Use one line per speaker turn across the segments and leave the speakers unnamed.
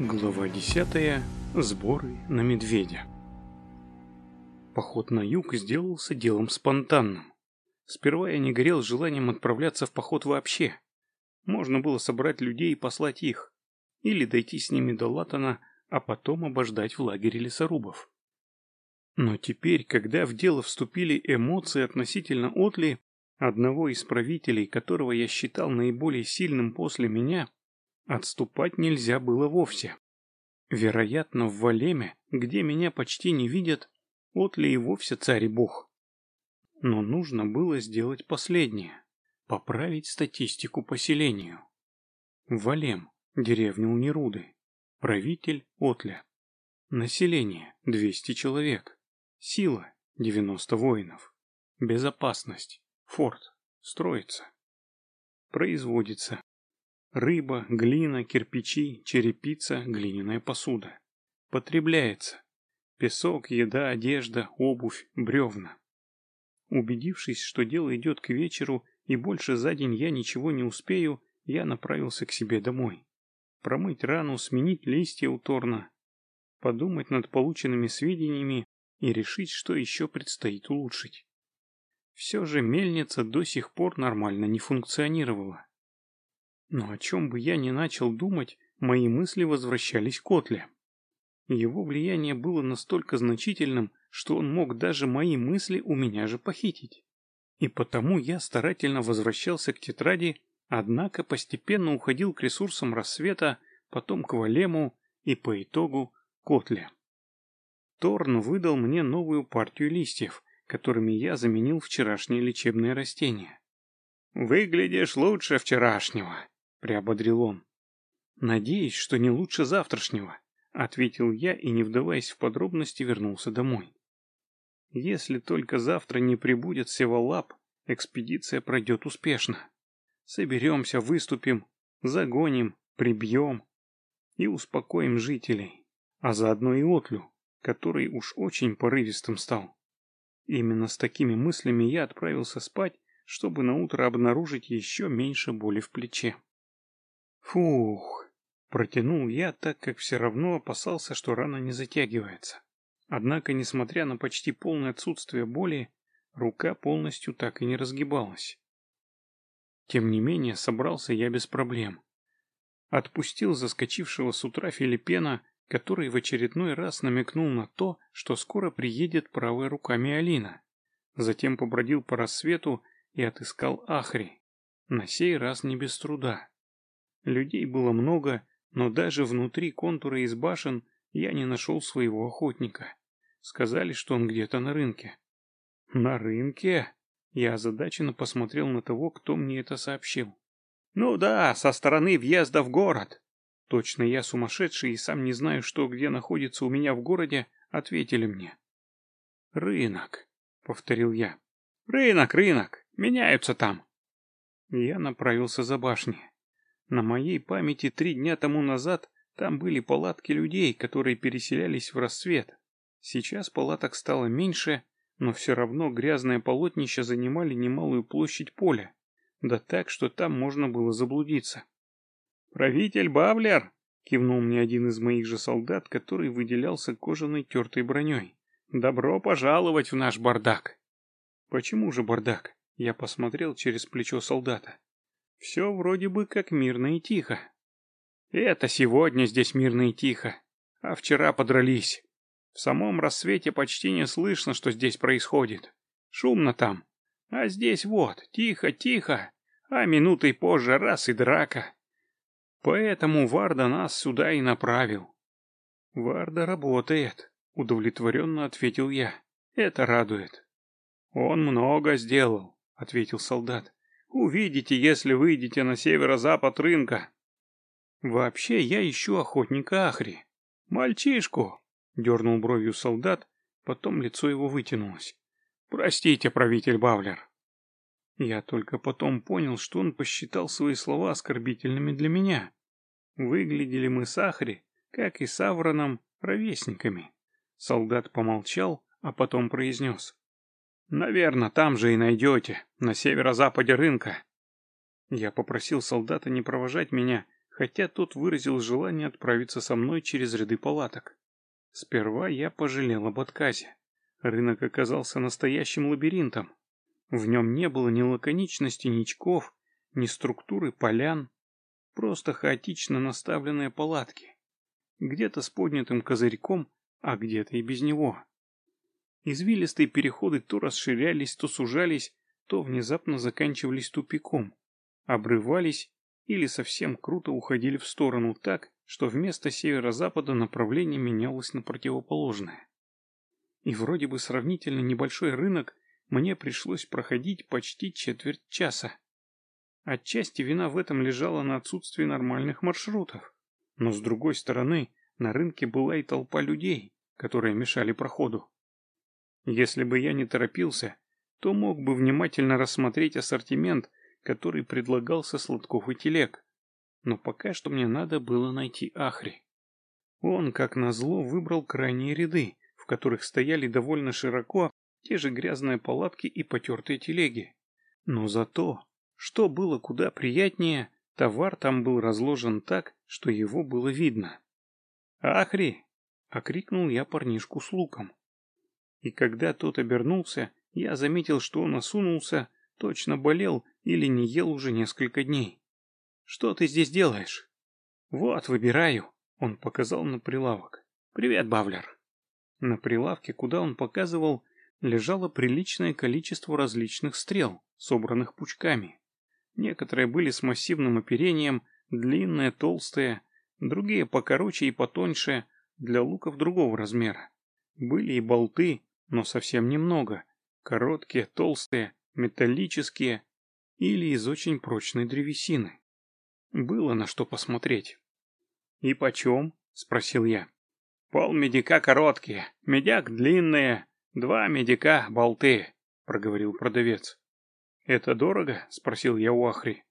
Глава 10. Сборы на медведя. Поход на юг сделался делом спонтанным. Сперва я не горел желанием отправляться в поход вообще. Можно было собрать людей и послать их. Или дойти с ними до Латана, а потом обождать в лагере лесорубов. Но теперь, когда в дело вступили эмоции относительно Отли, одного из правителей, которого я считал наиболее сильным после меня, Отступать нельзя было вовсе. Вероятно, в Валеме, где меня почти не видят, Отли и вовсе царь и бог. Но нужно было сделать последнее — поправить статистику поселению. Валем, деревня Унируды, правитель Отля. Население — 200 человек. Сила — 90 воинов. Безопасность. Форт. Строится. Производится Рыба, глина, кирпичи, черепица, глиняная посуда. Потребляется. Песок, еда, одежда, обувь, бревна. Убедившись, что дело идет к вечеру и больше за день я ничего не успею, я направился к себе домой. Промыть рану, сменить листья у торна, подумать над полученными сведениями и решить, что еще предстоит улучшить. Все же мельница до сих пор нормально не функционировала. Но о чем бы я ни начал думать, мои мысли возвращались к Отле. Его влияние было настолько значительным, что он мог даже мои мысли у меня же похитить. И потому я старательно возвращался к тетради, однако постепенно уходил к ресурсам рассвета, потом к Валему и по итогу к Отле. Торн выдал мне новую партию листьев, которыми я заменил вчерашнее лечебное растение. «Выглядишь лучше вчерашнего», — приободрил он. «Надеюсь, что не лучше завтрашнего», — ответил я и, не вдаваясь в подробности, вернулся домой. «Если только завтра не прибудет Севалап, экспедиция пройдет успешно. Соберемся, выступим, загоним, прибьем и успокоим жителей, а заодно и Отлю, который уж очень порывистым стал. Именно с такими мыслями я отправился спать, чтобы наутро обнаружить еще меньше боли в плече. Фух, протянул я, так как все равно опасался, что рана не затягивается. Однако, несмотря на почти полное отсутствие боли, рука полностью так и не разгибалась. Тем не менее, собрался я без проблем. Отпустил заскочившего с утра Филиппена, который в очередной раз намекнул на то, что скоро приедет правая рука Миалина. Затем побродил по рассвету и отыскал Ахри. На сей раз не без труда. Людей было много, но даже внутри контура из башен я не нашел своего охотника. Сказали, что он где-то на рынке. На рынке? Я озадаченно посмотрел на того, кто мне это сообщил. Ну да, со стороны въезда в город. Точно я сумасшедший и сам не знаю, что где находится у меня в городе, ответили мне. Рынок, повторил я. Рынок, рынок, меняются там. Я направился за башней. На моей памяти три дня тому назад там были палатки людей, которые переселялись в рассвет. Сейчас палаток стало меньше, но все равно грязное полотнище занимали немалую площадь поля. Да так, что там можно было заблудиться. «Правитель Бавлер!» — кивнул мне один из моих же солдат, который выделялся кожаной тертой броней. «Добро пожаловать в наш бардак!» «Почему же бардак?» — я посмотрел через плечо солдата. Все вроде бы как мирно и тихо. Это сегодня здесь мирно и тихо, а вчера подрались. В самом рассвете почти не слышно, что здесь происходит. Шумно там. А здесь вот, тихо, тихо, а минутой позже раз и драка. Поэтому Варда нас сюда и направил. Варда работает, удовлетворенно ответил я. Это радует. Он много сделал, ответил солдат. Увидите, если выйдете на северо-запад рынка. Вообще, я ищу охотника Ахри. Мальчишку, дернул бровью солдат, потом лицо его вытянулось. Простите, правитель Бавлер. Я только потом понял, что он посчитал свои слова оскорбительными для меня. Выглядели мы с Ахри, как и с Авроном, ровесниками. Солдат помолчал, а потом произнес. Наверное, там же и найдете, на северо-западе рынка. Я попросил солдата не провожать меня, хотя тот выразил желание отправиться со мной через ряды палаток. Сперва я пожалел об отказе. Рынок оказался настоящим лабиринтом. В нем не было ни лаконичности ничков, ни структуры полян, просто хаотично наставленные палатки. Где-то с поднятым козырьком, а где-то и без него. Извилистые переходы то расширялись, то сужались, то внезапно заканчивались тупиком, обрывались или совсем круто уходили в сторону так, что вместо северо-запада направление менялось на противоположное. И вроде бы сравнительно небольшой рынок мне пришлось проходить почти четверть часа. Отчасти вина в этом лежала на отсутствии нормальных маршрутов. Но с другой стороны, на рынке была и толпа людей, которые мешали проходу. Если бы я не торопился, то мог бы внимательно рассмотреть ассортимент, который предлагался сладков и телег. Но пока что мне надо было найти Ахри. Он, как назло, выбрал крайние ряды, в которых стояли довольно широко те же грязные палатки и потертые телеги. Но зато, что было куда приятнее, товар там был разложен так, что его было видно. «Ахри!» — окрикнул я парнишку с луком. И когда тот обернулся, я заметил, что он осунулся, точно болел или не ел уже несколько дней. «Что ты здесь делаешь?» «Вот, выбираю», — он показал на прилавок. «Привет, Бавлер». На прилавке, куда он показывал, лежало приличное количество различных стрел, собранных пучками. Некоторые были с массивным оперением, длинные, толстые, другие покороче и потоньше, для луков другого размера. Были и болты, но совсем немного. Короткие, толстые, металлические или из очень прочной древесины. Было на что посмотреть. «И почем?» — спросил я. «Пол медика короткие, медяк длинные, два медика болты», — проговорил продавец. «Это дорого?» — спросил я у Ахри.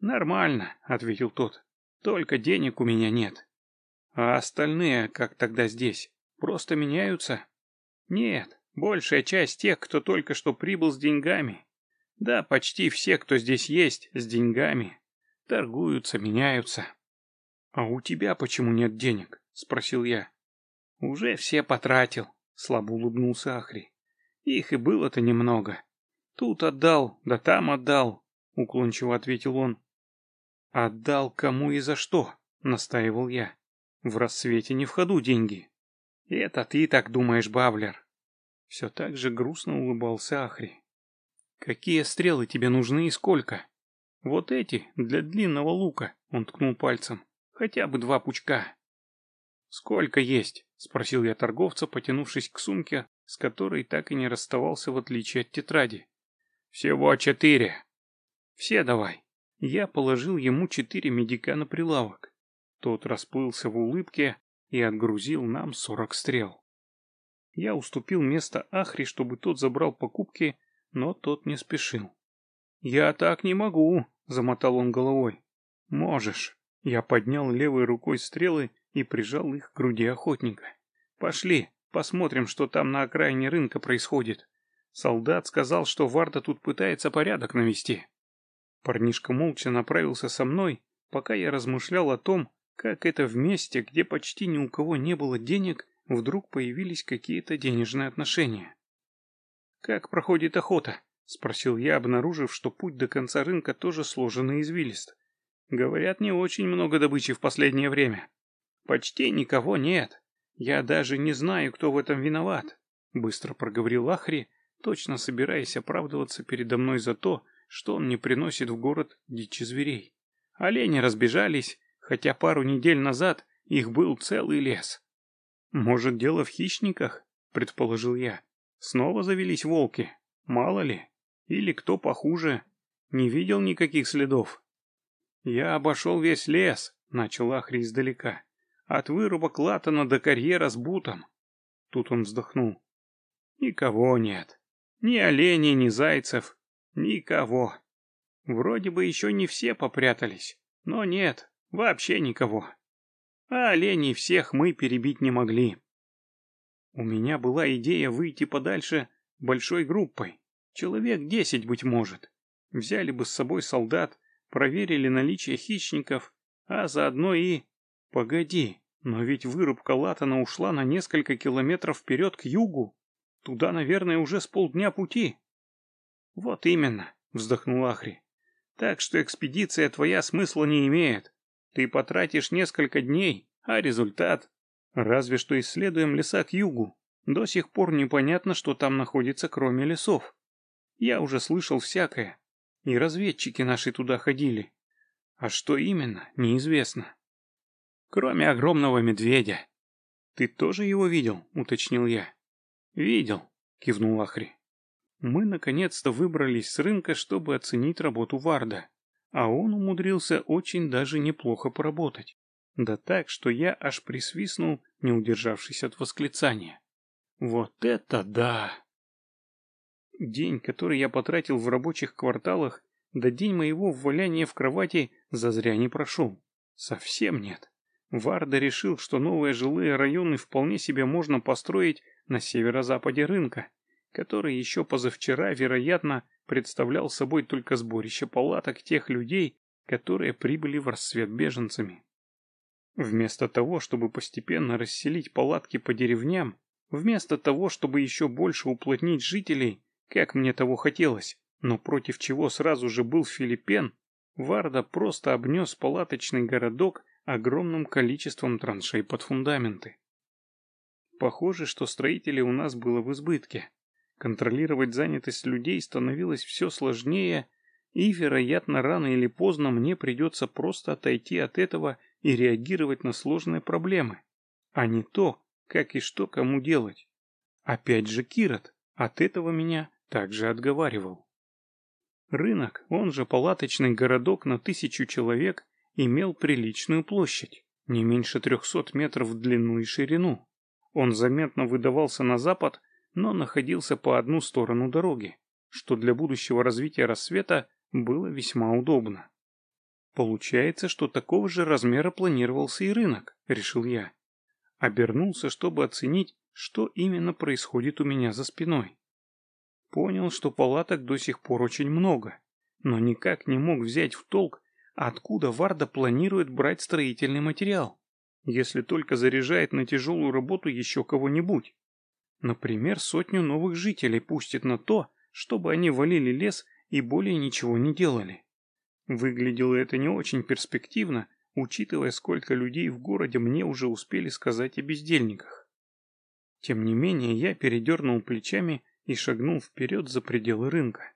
«Нормально», — ответил тот. «Только денег у меня нет». «А остальные, как тогда здесь, просто меняются?» Нет, большая часть тех, кто только что прибыл с деньгами. Да, почти все, кто здесь есть, с деньгами. Торгуются, меняются. А у тебя почему нет денег? Спросил я. Уже все потратил, слабо улыбнулся Ахри. Их и было-то немного. Тут отдал, да там отдал, уклончиво ответил он. Отдал кому и за что? Настаивал я. В рассвете не в ходу деньги. Это ты так думаешь, Бавлер. Все так же грустно улыбался Ахри. Какие стрелы тебе нужны и сколько? Вот эти, для длинного лука, он ткнул пальцем. Хотя бы два пучка. Сколько есть? Спросил я торговца, потянувшись к сумке, с которой так и не расставался в отличие от тетради. Всего четыре. Все давай. Я положил ему четыре медика на прилавок. Тот расплылся в улыбке, и отгрузил нам сорок стрел. Я уступил место Ахри, чтобы тот забрал покупки, но тот не спешил. «Я так не могу», — замотал он головой. «Можешь». Я поднял левой рукой стрелы и прижал их к груди охотника. «Пошли, посмотрим, что там на окраине рынка происходит. Солдат сказал, что Варда тут пытается порядок навести». Парнишка молча направился со мной, пока я размышлял о том, как это в месте, где почти ни у кого не было денег, вдруг появились какие-то денежные отношения. «Как проходит охота?» — спросил я, обнаружив, что путь до конца рынка тоже сложен и извилист. «Говорят, не очень много добычи в последнее время. Почти никого нет. Я даже не знаю, кто в этом виноват», — быстро проговорил Ахри, точно собираясь оправдываться передо мной за то, что он не приносит в город дичи зверей. Олени разбежались, хотя пару недель назад их был целый лес. Может, дело в хищниках, предположил я. Снова завелись волки, мало ли. Или кто похуже, не видел никаких следов. Я обошел весь лес, начал Ахри издалека. От вырубок Латана до карьера с бутом. Тут он вздохнул. Никого нет. Ни оленей, ни зайцев. Никого. Вроде бы еще не все попрятались. Но нет, Вообще никого. А оленей всех мы перебить не могли. У меня была идея выйти подальше большой группой. Человек десять, быть может. Взяли бы с собой солдат, проверили наличие хищников, а заодно и... Погоди, но ведь вырубка Латана ушла на несколько километров вперед к югу. Туда, наверное, уже с полдня пути. Вот именно, вздохнул Ахри. Так что экспедиция твоя смысла не имеет. Ты потратишь несколько дней, а результат... Разве что исследуем леса к югу. До сих пор непонятно, что там находится, кроме лесов. Я уже слышал всякое. И разведчики наши туда ходили. А что именно, неизвестно. Кроме огромного медведя. Ты тоже его видел, уточнил я. Видел, кивнул Ахри. Мы наконец-то выбрались с рынка, чтобы оценить работу Варда. А он умудрился очень даже неплохо поработать. Да так, что я аж присвистнул, не удержавшись от восклицания. Вот это да! День, который я потратил в рабочих кварталах, да день моего валяния в кровати зазря не прошел. Совсем нет. Варда решил, что новые жилые районы вполне себе можно построить на северо-западе рынка, который еще позавчера, вероятно, представлял собой только сборище палаток тех людей, которые прибыли в рассвет беженцами. Вместо того, чтобы постепенно расселить палатки по деревням, вместо того, чтобы еще больше уплотнить жителей, как мне того хотелось, но против чего сразу же был Филиппен, Варда просто обнес палаточный городок огромным количеством траншей под фундаменты. Похоже, что строителей у нас было в избытке. Контролировать занятость людей становилось все сложнее, и, вероятно, рано или поздно мне придется просто отойти от этого и реагировать на сложные проблемы, а не то, как и что кому делать. Опять же Кирот от этого меня также отговаривал. Рынок, он же палаточный городок на тысячу человек, имел приличную площадь, не меньше трехсот метров в длину и ширину. Он заметно выдавался на запад, но находился по одну сторону дороги, что для будущего развития рассвета было весьма удобно. Получается, что такого же размера планировался и рынок, решил я. Обернулся, чтобы оценить, что именно происходит у меня за спиной. Понял, что палаток до сих пор очень много, но никак не мог взять в толк, откуда Варда планирует брать строительный материал, если только заряжает на тяжелую работу еще кого-нибудь. Например, сотню новых жителей пустит на то, чтобы они валили лес и более ничего не делали. Выглядело это не очень перспективно, учитывая, сколько людей в городе мне уже успели сказать о бездельниках. Тем не менее, я передернул плечами и шагнул вперед за пределы рынка.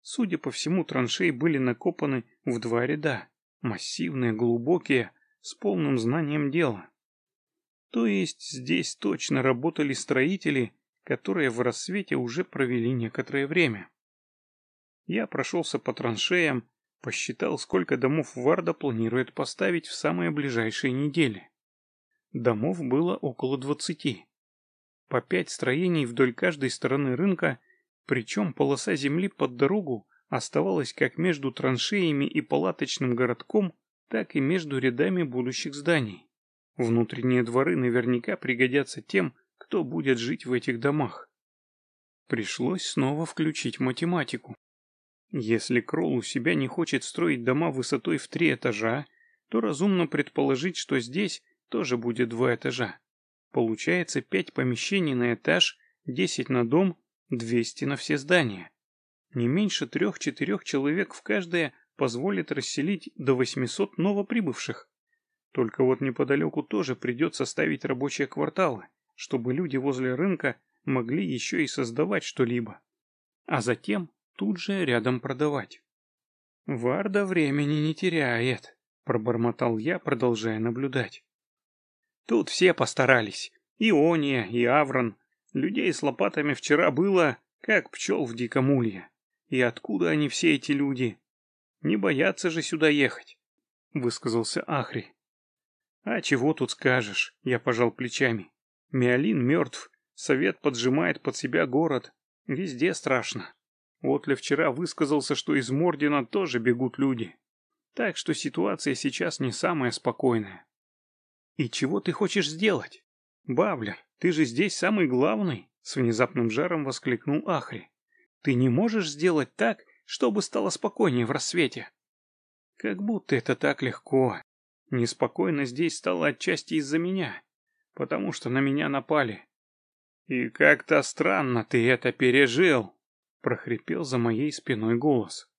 Судя по всему, траншеи были накопаны в два ряда, массивные, глубокие, с полным знанием дела. То есть здесь точно работали строители, которые в рассвете уже провели некоторое время. Я прошелся по траншеям, посчитал, сколько домов Варда планирует поставить в самые ближайшие недели. Домов было около двадцати по пять строений вдоль каждой стороны рынка, причем полоса земли под дорогу оставалась как между траншеями и палаточным городком, так и между рядами будущих зданий. Внутренние дворы наверняка пригодятся тем, кто будет жить в этих домах. Пришлось снова включить математику. Если Кролл у себя не хочет строить дома высотой в три этажа, то разумно предположить, что здесь тоже будет два этажа. Получается пять помещений на этаж, десять на дом, двести на все здания. Не меньше трех-четырех человек в каждое позволит расселить до 800 новоприбывших. Только вот неподалеку тоже придется ставить рабочие кварталы, чтобы люди возле рынка могли еще и создавать что-либо. А затем тут же рядом продавать. «Варда времени не теряет», — пробормотал я, продолжая наблюдать. Тут все постарались. И Ония, и Аврон. Людей с лопатами вчера было, как пчел в диком улье. И откуда они все эти люди? Не боятся же сюда ехать, — высказался Ахри. А чего тут скажешь, я пожал плечами. Миолин мертв, совет поджимает под себя город. Везде страшно. Отля вчера высказался, что из Мордина тоже бегут люди. Так что ситуация сейчас не самая спокойная. «И чего ты хочешь сделать?» «Бавлер, ты же здесь самый главный!» С внезапным жаром воскликнул Ахри. «Ты не можешь сделать так, чтобы стало спокойнее в рассвете?» «Как будто это так легко!» Неспокойно здесь стало отчасти из-за меня, потому что на меня напали. «И как-то странно ты это пережил!» — прохрипел за моей спиной голос.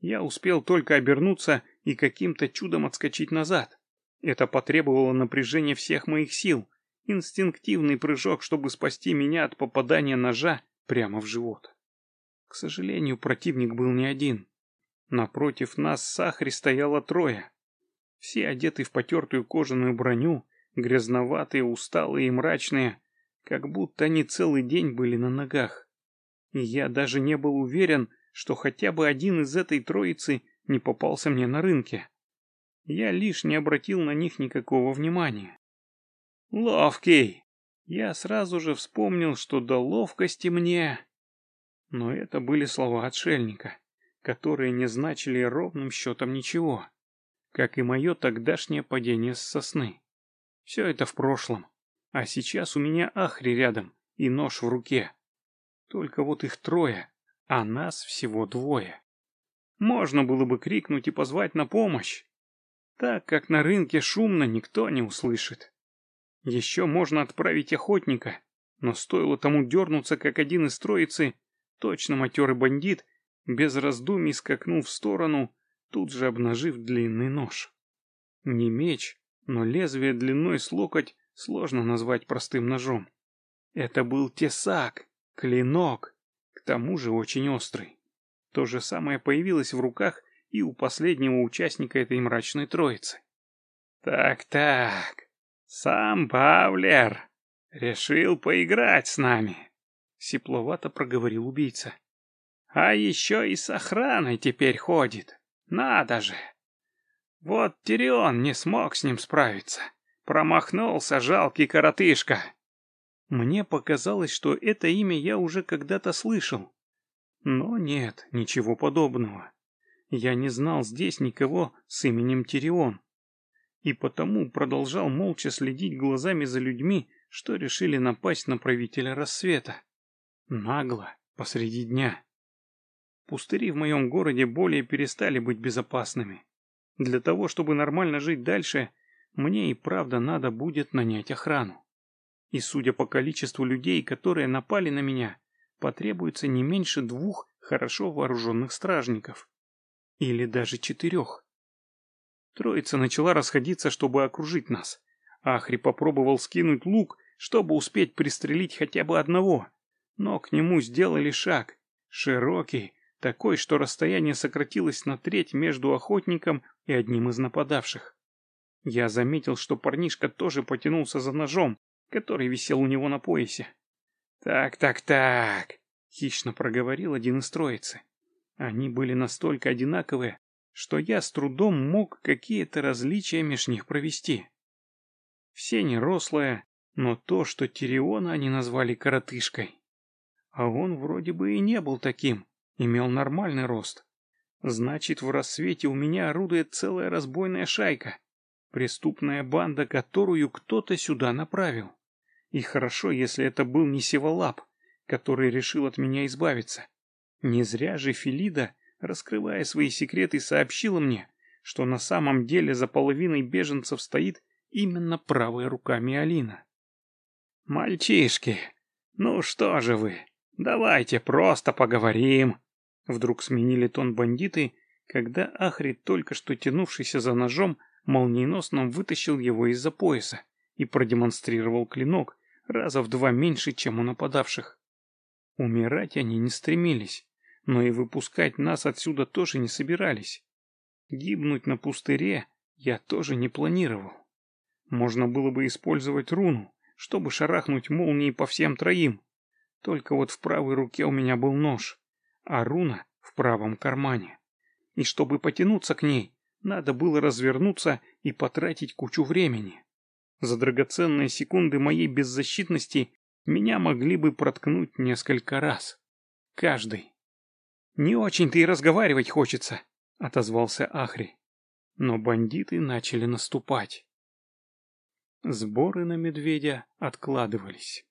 Я успел только обернуться и каким-то чудом отскочить назад. Это потребовало напряжения всех моих сил, инстинктивный прыжок, чтобы спасти меня от попадания ножа прямо в живот. К сожалению, противник был не один. Напротив нас с Сахри стояло трое. Все одеты в потертую кожаную броню, грязноватые, усталые и мрачные, как будто они целый день были на ногах. И я даже не был уверен, что хотя бы один из этой троицы не попался мне на рынке. Я лишь не обратил на них никакого внимания. «Ловкий!» Я сразу же вспомнил, что до ловкости мне... Но это были слова отшельника, которые не значили ровным счетом ничего, как и мое тогдашнее падение с сосны. Все это в прошлом, а сейчас у меня ахри рядом и нож в руке. Только вот их трое, а нас всего двое. Можно было бы крикнуть и позвать на помощь, так как на рынке шумно никто не услышит. Еще можно отправить охотника, но стоило тому дернуться, как один из троицы, точно матерый бандит, без раздумий скакнул в сторону, тут же обнажив длинный нож. Не меч, но лезвие длиной с локоть сложно назвать простым ножом. Это был тесак, клинок, к тому же очень острый. То же самое появилось в руках и у последнего участника этой мрачной троицы. «Так-так, «Сам Павлер решил поиграть с нами», — сипловато проговорил убийца. «А еще и с охраной теперь ходит. Надо же! Вот Тирион не смог с ним справиться. Промахнулся жалкий коротышка». Мне показалось, что это имя я уже когда-то слышал. Но нет, ничего подобного. Я не знал здесь никого с именем Тирион и потому продолжал молча следить глазами за людьми, что решили напасть на правителя рассвета. Нагло, посреди дня. Пустыри в моем городе более перестали быть безопасными. Для того, чтобы нормально жить дальше, мне и правда надо будет нанять охрану. И судя по количеству людей, которые напали на меня, потребуется не меньше двух хорошо вооруженных стражников. Или даже четырех. Троица начала расходиться, чтобы окружить нас. Ахри попробовал скинуть лук, чтобы успеть пристрелить хотя бы одного. Но к нему сделали шаг. Широкий, такой, что расстояние сократилось на треть между охотником и одним из нападавших. Я заметил, что парнишка тоже потянулся за ножом, который висел у него на поясе. «Так, так, так», — хищно проговорил один из троицы. Они были настолько одинаковые, что я с трудом мог какие-то различия меж них провести. Все нерослые, но то, что Тириона они назвали коротышкой. А он вроде бы и не был таким, имел нормальный рост. Значит, в рассвете у меня орудует целая разбойная шайка, преступная банда, которую кто-то сюда направил. И хорошо, если это был не Севалап, который решил от меня избавиться. Не зря же Филида раскрывая свои секреты, сообщила мне, что на самом деле за половиной беженцев стоит именно правая рука Миалина. «Мальчишки, ну что же вы, давайте просто поговорим!» Вдруг сменили тон бандиты, когда Ахри, только что тянувшийся за ножом, молниеносно вытащил его из-за пояса и продемонстрировал клинок раза в два меньше, чем у нападавших. Умирать они не стремились, но и выпускать нас отсюда тоже не собирались. Гибнуть на пустыре я тоже не планировал. Можно было бы использовать руну, чтобы шарахнуть молнией по всем троим. Только вот в правой руке у меня был нож, а руна в правом кармане. И чтобы потянуться к ней, надо было развернуться и потратить кучу времени. За драгоценные секунды моей беззащитности меня могли бы проткнуть несколько раз. Каждый. «Не очень-то и разговаривать хочется», — отозвался Ахри. Но бандиты начали наступать. Сборы на медведя откладывались.